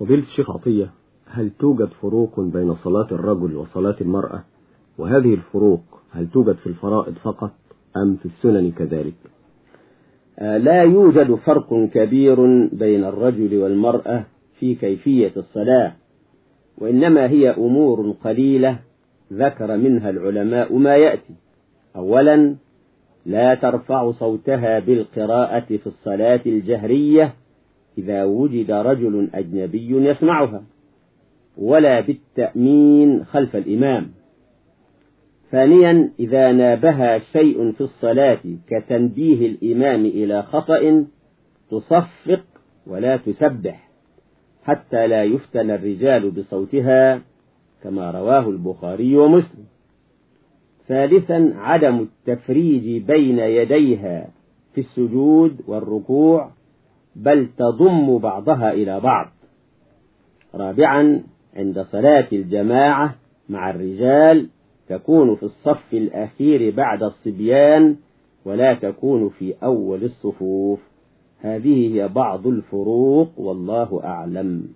فضيلة الشيخ عطية هل توجد فروق بين صلاة الرجل وصلاة المرأة؟ وهذه الفروق هل توجد في الفرائض فقط أم في السنن كذلك؟ لا يوجد فرق كبير بين الرجل والمرأة في كيفية الصلاة وإنما هي أمور قليلة ذكر منها العلماء ما يأتي. أولا لا ترفع صوتها بالقراءة في الصلاة الجهرية إذا وجد رجل أجنبي يسمعها ولا بالتأمين خلف الإمام. ثانيا إذا نابها شيء في الصلاة كتنبيه الإمام إلى خطأ تصفق ولا تسبح حتى لا يفتن الرجال بصوتها كما رواه البخاري ومسلم. ثالثا عدم التفريج بين يديها في السجود والركوع بل تضم بعضها إلى بعض. رابعا عند صلاة الجماعة مع الرجال تكون في الصف الأخير بعد الصبيان ولا تكون في أول الصفوف. هذه هي بعض الفروق والله أعلم.